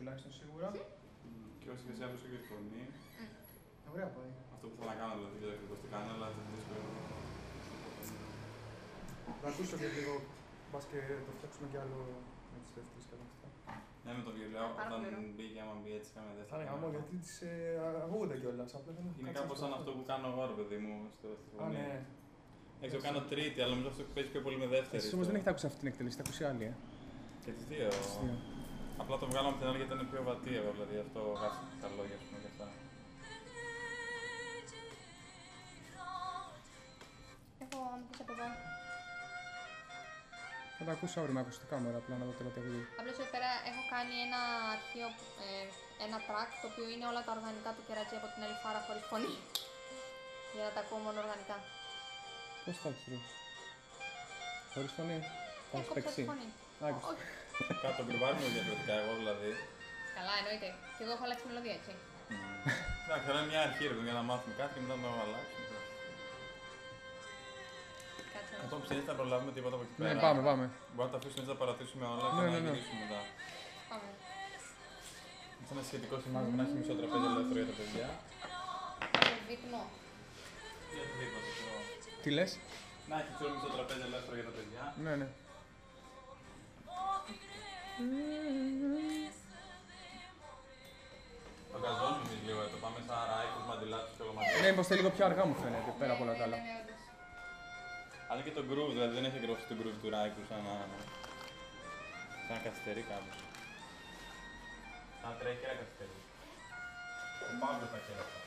Πόσο έχουμε τουλάχιστον σίγουρα. Και όσο και εσύ άκουσα και τη φωνή. Ωραία πάει. Αυτό που θέλω να κάνω δηλαδή, δεν ξέρω ακριβώς τι κάνω, αλλά το δύσκολο. Θα ακούσω και λίγο. Μπας και το φτιάξουμε κι άλλο με τι δεύτερε και όλα αυτά. Ναι, με το βιολέο, Πάρα όταν πολύ ωραίο. μπήκε, άμα μπει έτσι, κάμε Θα δεύτερη. είναι κάμερα. γαμό γιατί τις ε, ακούγονται κιόλας. Απλά δεν έχω Είναι κάτσει κάπως να σαν το αυτό που μάθω. κάνω εγώ, ρε παιδί μου, στο στη Α, φωνή. ναι. Έξω κάνω τρίτη, αλλά νομίζω αυτό που παίζει πιο πολύ με δεύτερη. Εσείς όμως στο- δεν έχετε ακούσει αυτή την εκτέλεση, έχετε ακούσει άλλη, ε. Και τις δύο. Τις δύο. Απλά το βγάλαμε την άλλη γιατί ήταν πιο βατή εγώ, δηλαδή αυτό γράφει τα λόγια, ας πούμε, και αυτά. Έχω να μου πεις από εδώ. Θα τα ακούσω αύριο με ακουστικά μου, απλά να δω τώρα τι ακούγεται. Απλώς εδώ πέρα έχω κάνει ένα αρχείο, ε, ένα track το οποίο είναι όλα τα οργανικά του κερατζή από την Ελφάρα χωρίς φωνή. Για να τα ακούω μόνο οργανικά. Πώς θα έχεις Χωρίς φωνή; Θα έχεις Έχω παίξει. ψάξει φωνή. Α, άκουσα. Όχι. Κάτω γκρουβάρουμε διαφορετικά, εγώ δηλαδή. Καλά, εννοείται. Και εγώ έχω αλλάξει μελωδία, έτσι. Εντάξει, αλλά είναι μια αρχή ρε, για να μάθουμε κάτι και μετά να το αλλάξουμε. Κάτσε να Αυτό που ξέρει θα προλάβουμε τίποτα από εκεί Ναι, πέρα. πάμε, πάμε. Μπορούμε να τα αφήσουμε έτσι να παρατήσουμε όλα Ναι, και ναι, να ναι. γυρίσουμε μετά. Πάμε. Είναι ένα σχετικό σημάδι να έχει μισό τραπέζι ελεύθερο για τα παιδιά. Πάμε δείπνο. Ή οτιδήποτε. ξέρω. Τι λες; Να έχει ξέρω μισό τραπέζι ελεύθερο για τα παιδιά. Ναι, ναι. Το γκαζώνουμε εμείς λίγο, το πάμε σαν άϊκους, μαντιλάτους και όλο μαζί. Ναι, είμαστε λίγο πιο αργά μου φαίνεται, πέρα από όλα τα άλλα. Ναι, ναι, όντως. Αλλά και το groove, δηλαδή δεν έχει ακριβώς το groove του Ράικου σαν να... σαν να καθυστερεί κάπως. Σαν να τρέχει και να καθυστερεί. Ο Παύλος τα ξέρει αυτά.